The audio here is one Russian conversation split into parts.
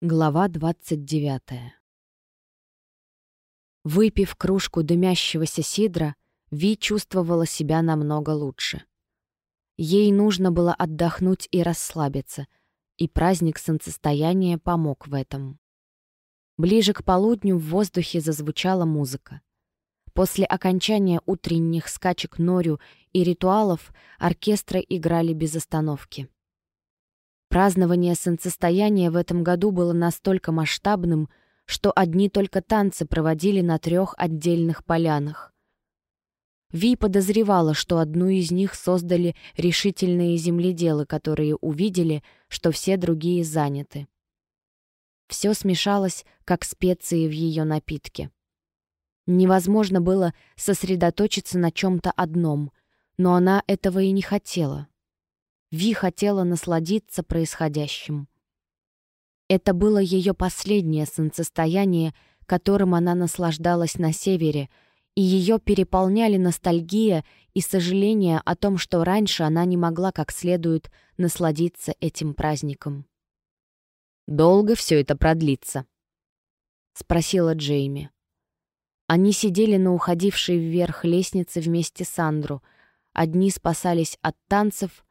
Глава 29 Выпив кружку дымящегося сидра, Ви чувствовала себя намного лучше. Ей нужно было отдохнуть и расслабиться, и праздник солнцестояния помог в этом. Ближе к полудню в воздухе зазвучала музыка. После окончания утренних скачек Норю и ритуалов оркестры играли без остановки. Празднование солнцестояния в этом году было настолько масштабным, что одни только танцы проводили на трех отдельных полянах. Ви подозревала, что одну из них создали решительные земледелы, которые увидели, что все другие заняты. Все смешалось, как специи в ее напитке. Невозможно было сосредоточиться на чем-то одном, но она этого и не хотела. Ви хотела насладиться происходящим. Это было ее последнее солнцестояние, которым она наслаждалась на севере, и ее переполняли ностальгия и сожаление о том, что раньше она не могла как следует насладиться этим праздником. «Долго все это продлится?» — спросила Джейми. Они сидели на уходившей вверх лестнице вместе с Андру. Одни спасались от танцев,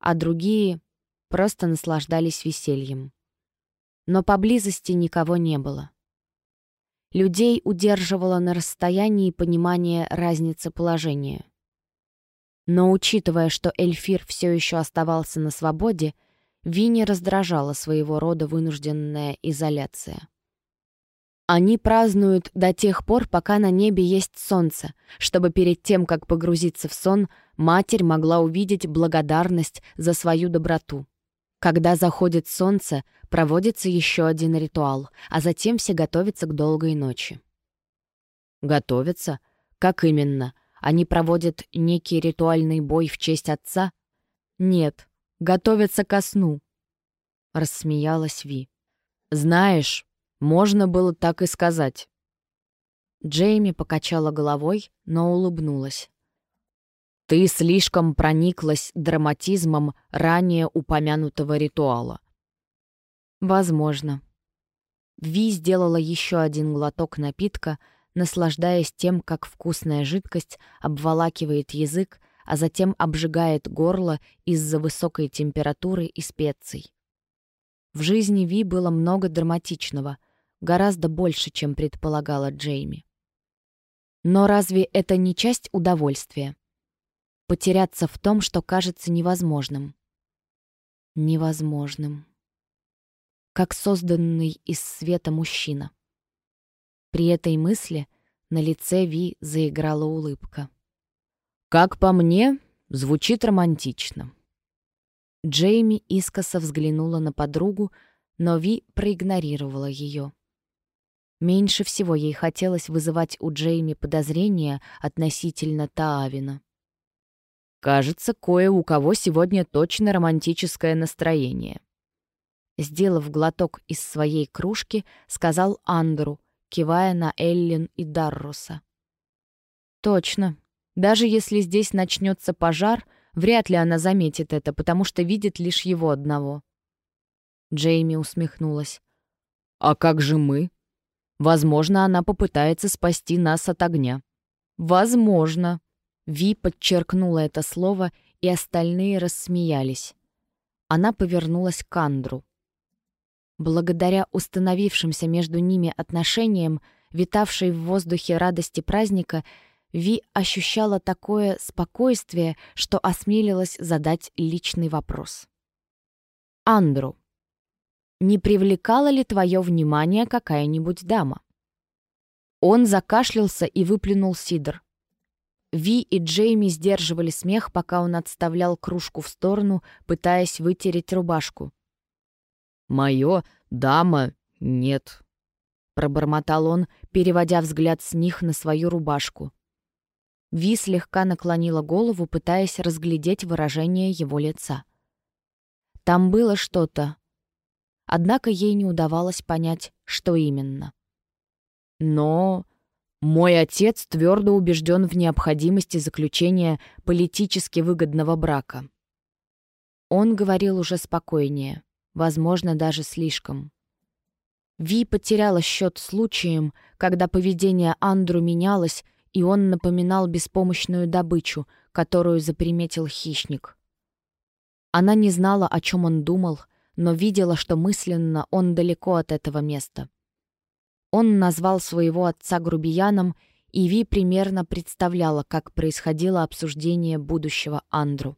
а другие просто наслаждались весельем. Но поблизости никого не было. Людей удерживало на расстоянии понимание разницы положения. Но учитывая, что Эльфир все еще оставался на свободе, Винни раздражала своего рода вынужденная изоляция. Они празднуют до тех пор, пока на небе есть солнце, чтобы перед тем, как погрузиться в сон, матерь могла увидеть благодарность за свою доброту. Когда заходит солнце, проводится еще один ритуал, а затем все готовятся к долгой ночи. Готовятся? Как именно? Они проводят некий ритуальный бой в честь отца? Нет, готовятся ко сну. Рассмеялась Ви. Знаешь, можно было так и сказать. Джейми покачала головой, но улыбнулась. «Ты слишком прониклась драматизмом ранее упомянутого ритуала». «Возможно». Ви сделала еще один глоток напитка, наслаждаясь тем, как вкусная жидкость обволакивает язык, а затем обжигает горло из-за высокой температуры и специй. В жизни Ви было много драматичного — гораздо больше, чем предполагала Джейми. Но разве это не часть удовольствия? Потеряться в том, что кажется невозможным. Невозможным. Как созданный из света мужчина. При этой мысли на лице Ви заиграла улыбка. «Как по мне, звучит романтично». Джейми искоса взглянула на подругу, но Ви проигнорировала ее. Меньше всего ей хотелось вызывать у Джейми подозрения относительно Таавина. «Кажется, кое у кого сегодня точно романтическое настроение». Сделав глоток из своей кружки, сказал Андру, кивая на Эллин и Дарруса. «Точно. Даже если здесь начнется пожар, вряд ли она заметит это, потому что видит лишь его одного». Джейми усмехнулась. «А как же мы?» Возможно, она попытается спасти нас от огня. Возможно. Ви подчеркнула это слово, и остальные рассмеялись. Она повернулась к Андру. Благодаря установившимся между ними отношениям, витавшей в воздухе радости праздника, Ви ощущала такое спокойствие, что осмелилась задать личный вопрос. «Андру, не привлекала ли твое внимание какая-нибудь дама?» Он закашлялся и выплюнул сидр. Ви и Джейми сдерживали смех, пока он отставлял кружку в сторону, пытаясь вытереть рубашку. «Мое, дама, нет», — пробормотал он, переводя взгляд с них на свою рубашку. Ви слегка наклонила голову, пытаясь разглядеть выражение его лица. Там было что-то, однако ей не удавалось понять, что именно. Но мой отец твердо убежден в необходимости заключения политически выгодного брака. Он говорил уже спокойнее, возможно, даже слишком. Ви потеряла счет случаем, когда поведение Андру менялось, и он напоминал беспомощную добычу, которую заприметил хищник. Она не знала, о чем он думал, но видела, что мысленно он далеко от этого места. Он назвал своего отца грубияном, и Ви примерно представляла, как происходило обсуждение будущего Андру.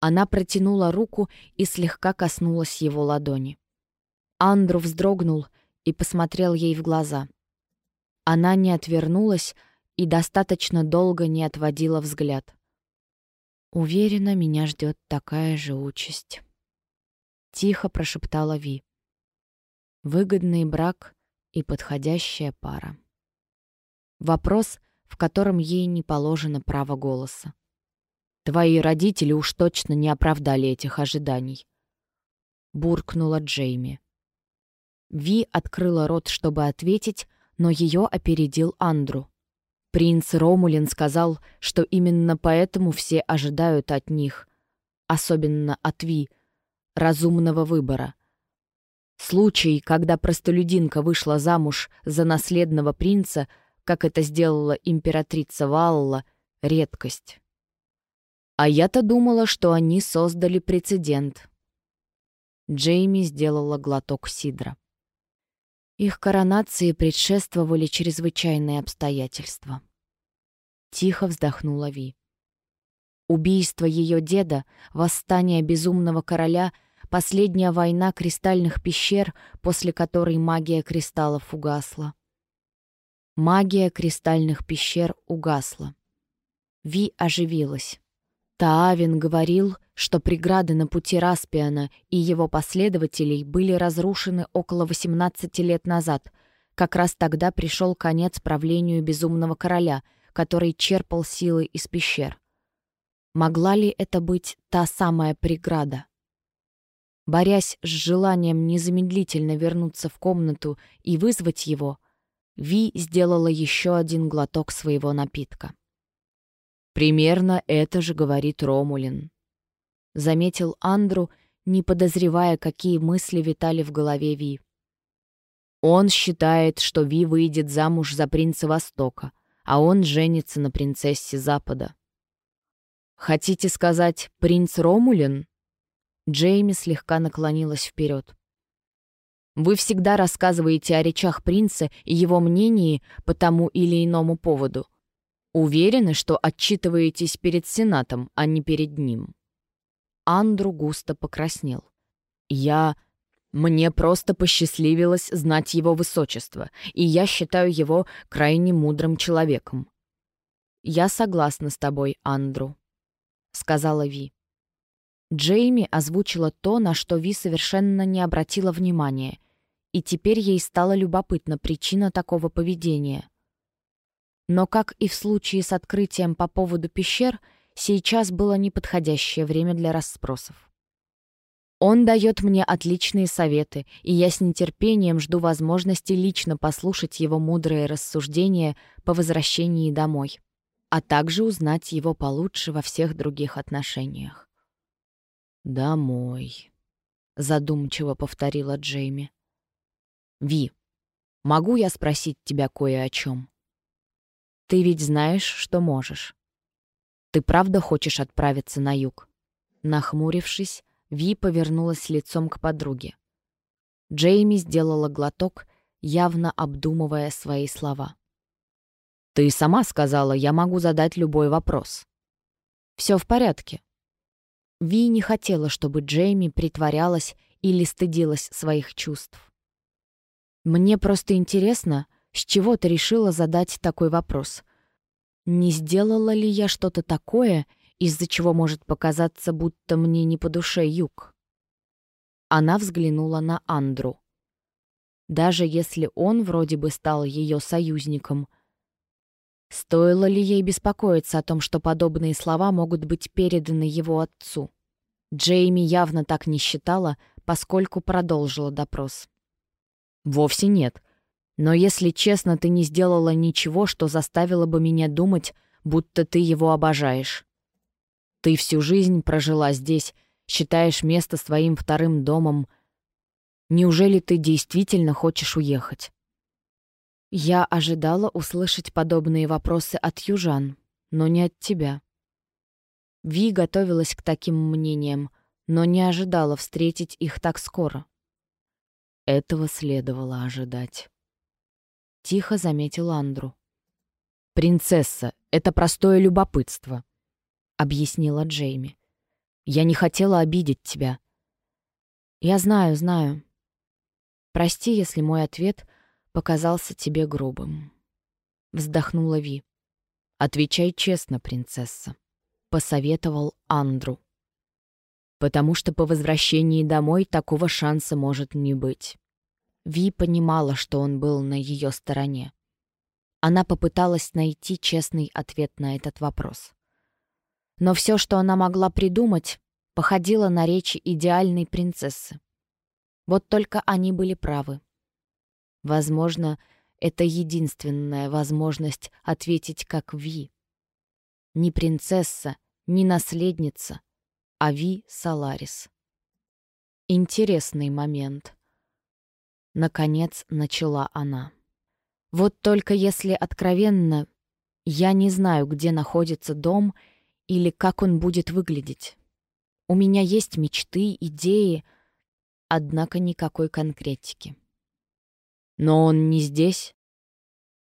Она протянула руку и слегка коснулась его ладони. Андру вздрогнул и посмотрел ей в глаза. Она не отвернулась и достаточно долго не отводила взгляд. «Уверена, меня ждет такая же участь», — тихо прошептала Ви. «Выгодный брак и подходящая пара». Вопрос, в котором ей не положено право голоса. «Твои родители уж точно не оправдали этих ожиданий», — буркнула Джейми. Ви открыла рот, чтобы ответить, но ее опередил Андру. Принц Ромулин сказал, что именно поэтому все ожидают от них, особенно от Ви, разумного выбора. Случай, когда простолюдинка вышла замуж за наследного принца, как это сделала императрица Валла, — редкость. А я-то думала, что они создали прецедент. Джейми сделала глоток сидра. Их коронации предшествовали чрезвычайные обстоятельства. Тихо вздохнула Ви. Убийство ее деда, восстание безумного короля, последняя война кристальных пещер, после которой магия кристаллов угасла. Магия кристальных пещер угасла. Ви оживилась. Таавин говорил, что преграды на пути Распиана и его последователей были разрушены около 18 лет назад. Как раз тогда пришел конец правлению Безумного Короля, который черпал силы из пещер. Могла ли это быть та самая преграда? Борясь с желанием незамедлительно вернуться в комнату и вызвать его, Ви сделала еще один глоток своего напитка. Примерно это же говорит Ромулин. Заметил Андру, не подозревая, какие мысли витали в голове Ви. Он считает, что Ви выйдет замуж за принца Востока, а он женится на принцессе Запада. «Хотите сказать, принц Ромулин?» Джейми слегка наклонилась вперед. «Вы всегда рассказываете о речах принца и его мнении по тому или иному поводу. Уверены, что отчитываетесь перед Сенатом, а не перед ним?» Андру густо покраснел. «Я... Мне просто посчастливилось знать его высочество, и я считаю его крайне мудрым человеком». «Я согласна с тобой, Андру», — сказала Ви. Джейми озвучила то, на что Ви совершенно не обратила внимания, и теперь ей стало любопытна причина такого поведения. Но, как и в случае с открытием по поводу пещер, сейчас было неподходящее время для расспросов. Он дает мне отличные советы, и я с нетерпением жду возможности лично послушать его мудрые рассуждения по возвращении домой, а также узнать его получше во всех других отношениях. «Домой», — задумчиво повторила Джейми. «Ви, могу я спросить тебя кое о чем?» Ты ведь знаешь, что можешь. Ты правда хочешь отправиться на юг?» Нахмурившись, Ви повернулась лицом к подруге. Джейми сделала глоток, явно обдумывая свои слова. «Ты сама сказала, я могу задать любой вопрос». «Все в порядке». Ви не хотела, чтобы Джейми притворялась или стыдилась своих чувств. «Мне просто интересно, с чего ты решила задать такой вопрос? Не сделала ли я что-то такое, из-за чего может показаться, будто мне не по душе юг? Она взглянула на Андру. Даже если он вроде бы стал ее союзником, стоило ли ей беспокоиться о том, что подобные слова могут быть переданы его отцу? Джейми явно так не считала, поскольку продолжила допрос. «Вовсе нет. Но если честно, ты не сделала ничего, что заставило бы меня думать, будто ты его обожаешь. Ты всю жизнь прожила здесь, считаешь место своим вторым домом. Неужели ты действительно хочешь уехать?» Я ожидала услышать подобные вопросы от южан, но не от тебя. Ви готовилась к таким мнениям, но не ожидала встретить их так скоро. Этого следовало ожидать. Тихо заметил Андру. «Принцесса, это простое любопытство», — объяснила Джейми. «Я не хотела обидеть тебя». «Я знаю, знаю. Прости, если мой ответ показался тебе грубым». Вздохнула Ви. «Отвечай честно, принцесса», — посоветовал Андру. «Потому что по возвращении домой такого шанса может не быть». Ви понимала, что он был на ее стороне. Она попыталась найти честный ответ на этот вопрос. Но все, что она могла придумать, походило на речи идеальной принцессы. Вот только они были правы. Возможно, это единственная возможность ответить как Ви. Не принцесса, не наследница, а Ви Саларис. Интересный момент. Наконец начала она. Вот только если откровенно, я не знаю, где находится дом или как он будет выглядеть. У меня есть мечты, идеи, однако никакой конкретики. Но он не здесь.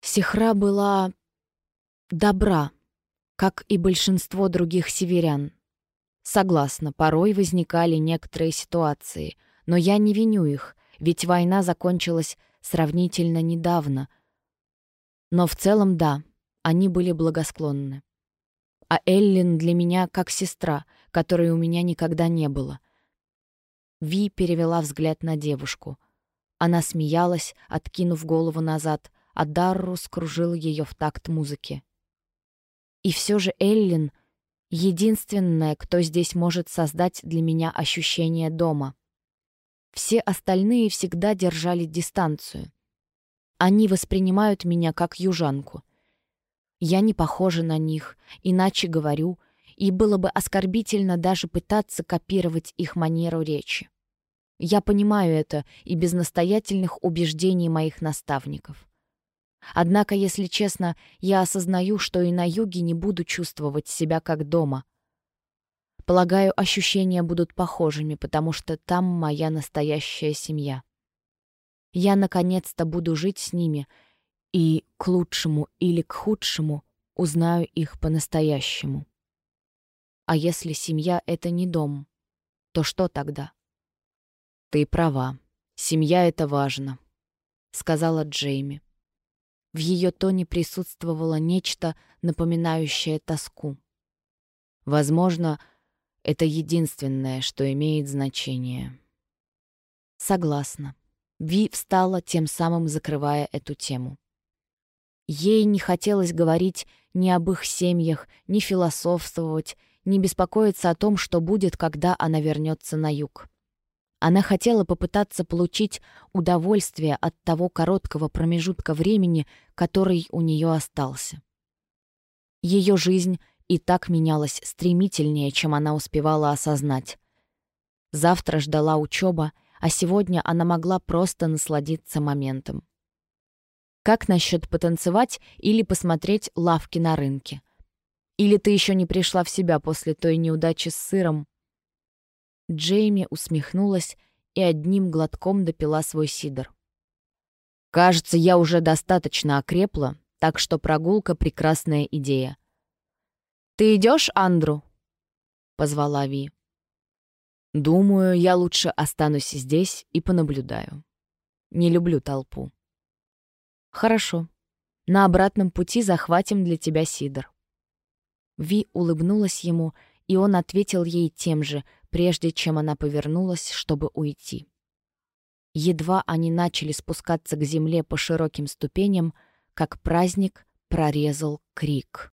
Сихра была добра, как и большинство других северян. Согласна, порой возникали некоторые ситуации, но я не виню их, ведь война закончилась сравнительно недавно — но в целом да, они были благосклонны. А Эллин для меня как сестра, которой у меня никогда не было. Ви перевела взгляд на девушку. Она смеялась, откинув голову назад, а Дарру скружил ее в такт музыки. И все же Эллин — единственная, кто здесь может создать для меня ощущение дома. Все остальные всегда держали дистанцию — они воспринимают меня как южанку. Я не похожа на них, иначе говорю, и было бы оскорбительно даже пытаться копировать их манеру речи. Я понимаю это и без настоятельных убеждений моих наставников. Однако, если честно, я осознаю, что и на юге не буду чувствовать себя как дома. Полагаю, ощущения будут похожими, потому что там моя настоящая семья. Я наконец-то буду жить с ними, и к лучшему или к худшему узнаю их по-настоящему. А если семья — это не дом, то что тогда? Ты права, семья — это важно, — сказала Джейми. В ее тоне присутствовало нечто, напоминающее тоску. Возможно, это единственное, что имеет значение. Согласна. Ви встала, тем самым закрывая эту тему. Ей не хотелось говорить ни об их семьях, ни философствовать, ни беспокоиться о том, что будет, когда она вернется на юг. Она хотела попытаться получить удовольствие от того короткого промежутка времени, который у нее остался. Ее жизнь и так менялась стремительнее, чем она успевала осознать. Завтра ждала учеба, а сегодня она могла просто насладиться моментом. Как насчет потанцевать или посмотреть лавки на рынке? Или ты еще не пришла в себя после той неудачи с сыром? Джейми усмехнулась и одним глотком допила свой сидр. «Кажется, я уже достаточно окрепла, так что прогулка — прекрасная идея». «Ты идешь, Андру?» — позвала Ви. Думаю, я лучше останусь здесь и понаблюдаю. Не люблю толпу. Хорошо. На обратном пути захватим для тебя сидр. Ви улыбнулась ему, и он ответил ей тем же, прежде чем она повернулась, чтобы уйти. Едва они начали спускаться к земле по широким ступеням, как праздник прорезал крик.